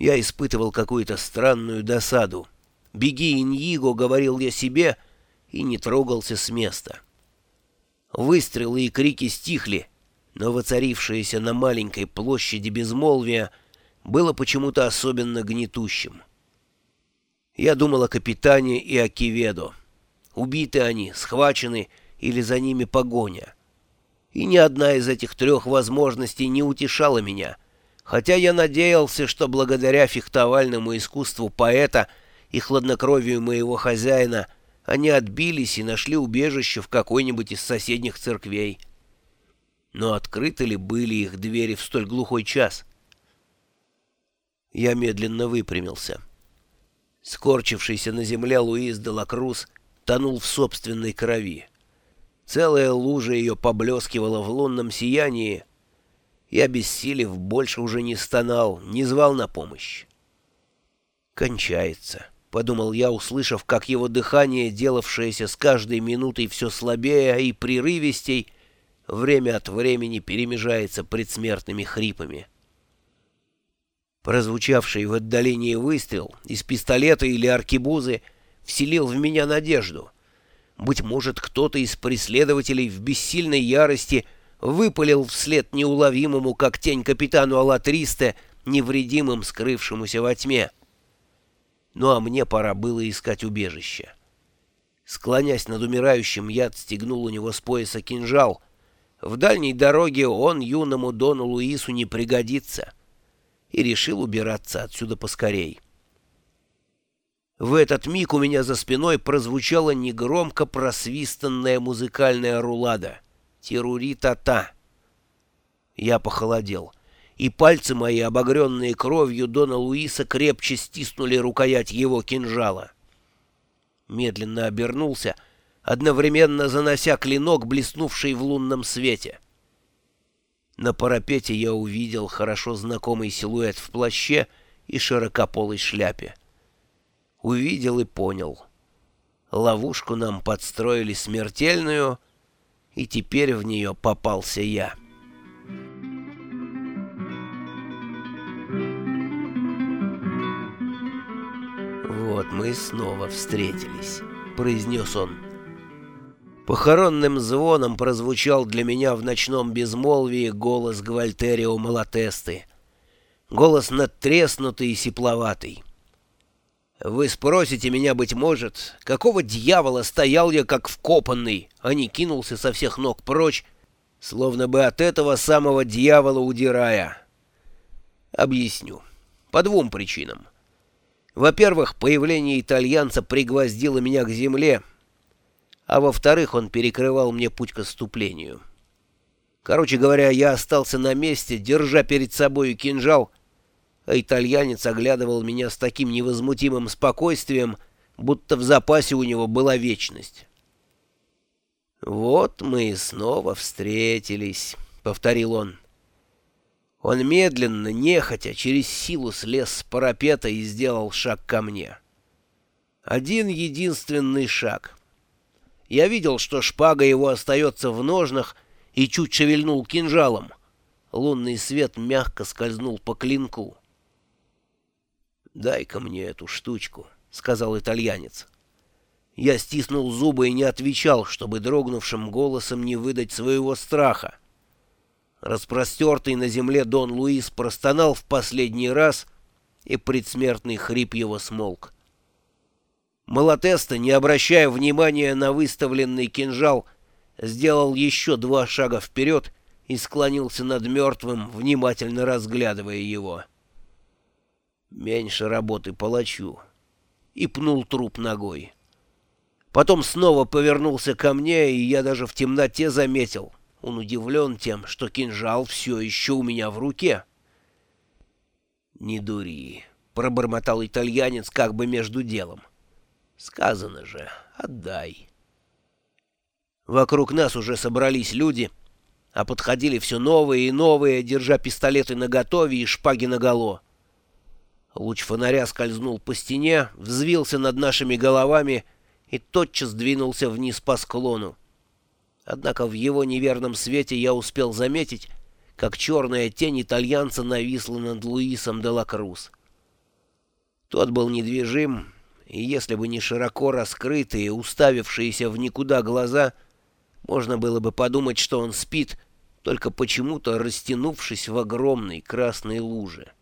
Я испытывал какую-то странную досаду. «Беги, Иньиго», — говорил я себе, и не трогался с места. Выстрелы и крики стихли, но воцарившееся на маленькой площади безмолвие было почему-то особенно гнетущим. Я думал о капитане и о Киведо. Убиты они, схвачены или за ними погоня. И ни одна из этих трех возможностей не утешала меня, хотя я надеялся, что благодаря фехтовальному искусству поэта и хладнокровию моего хозяина — они отбились и нашли убежище в какой-нибудь из соседних церквей. Но открыты ли были их двери в столь глухой час? Я медленно выпрямился. Скорчившийся на земле Луис де Лакрус тонул в собственной крови. Целая лужа ее поблескивала в лунном сиянии. Я, обессилев, больше уже не стонал, не звал на помощь. Кончается. — подумал я, услышав, как его дыхание, делавшееся с каждой минутой все слабее и прерывистей, время от времени перемежается предсмертными хрипами. Прозвучавший в отдалении выстрел из пистолета или аркебузы вселил в меня надежду. Быть может, кто-то из преследователей в бессильной ярости выпалил вслед неуловимому, как тень капитану Аллатристе, невредимым скрывшемуся во тьме. Ну а мне пора было искать убежище. Склонясь над умирающим, я отстегнул у него с пояса кинжал. В дальней дороге он юному Дону Луису не пригодится. И решил убираться отсюда поскорей. В этот миг у меня за спиной прозвучала негромко просвистанная музыкальная рулада. «Терури-та-та». Я похолодел и пальцы мои, обогренные кровью Дона Луиса, крепче стиснули рукоять его кинжала. Медленно обернулся, одновременно занося клинок, блеснувший в лунном свете. На парапете я увидел хорошо знакомый силуэт в плаще и широкополой шляпе. Увидел и понял. Ловушку нам подстроили смертельную, и теперь в нее попался я. «Вот мы снова встретились», — произнес он. Похоронным звоном прозвучал для меня в ночном безмолвии голос Гвальтерио Малатесты. Голос надтреснутый и сепловатый. «Вы спросите меня, быть может, какого дьявола стоял я как вкопанный, а не кинулся со всех ног прочь, словно бы от этого самого дьявола удирая?» Объясню. По двум причинам. Во-первых, появление итальянца пригвоздило меня к земле, а во-вторых, он перекрывал мне путь к отступлению. Короче говоря, я остался на месте, держа перед собой кинжал, а итальянец оглядывал меня с таким невозмутимым спокойствием, будто в запасе у него была вечность. «Вот мы и снова встретились», — повторил он. Он медленно, нехотя, через силу слез с парапета и сделал шаг ко мне. Один единственный шаг. Я видел, что шпага его остается в ножнах, и чуть шевельнул кинжалом. Лунный свет мягко скользнул по клинку. «Дай-ка мне эту штучку», — сказал итальянец. Я стиснул зубы и не отвечал, чтобы дрогнувшим голосом не выдать своего страха. Распростертый на земле Дон Луис простонал в последний раз, и предсмертный хрип его смолк. Малатеста, не обращая внимания на выставленный кинжал, сделал еще два шага вперед и склонился над мертвым, внимательно разглядывая его. Меньше работы палачу. И пнул труп ногой. Потом снова повернулся ко мне, и я даже в темноте заметил — он удивлен тем, что кинжал все еще у меня в руке. «Не дури», — пробормотал итальянец как бы между делом. «Сказано же, отдай». Вокруг нас уже собрались люди, а подходили все новые и новые, держа пистолеты наготове и шпаги наголо. Луч фонаря скользнул по стене, взвился над нашими головами и тотчас двинулся вниз по склону. Однако в его неверном свете я успел заметить, как черная тень итальянца нависла над Луисом де Лакрус. Тот был недвижим, и если бы не широко раскрытые, уставившиеся в никуда глаза, можно было бы подумать, что он спит, только почему-то растянувшись в огромной красной луже.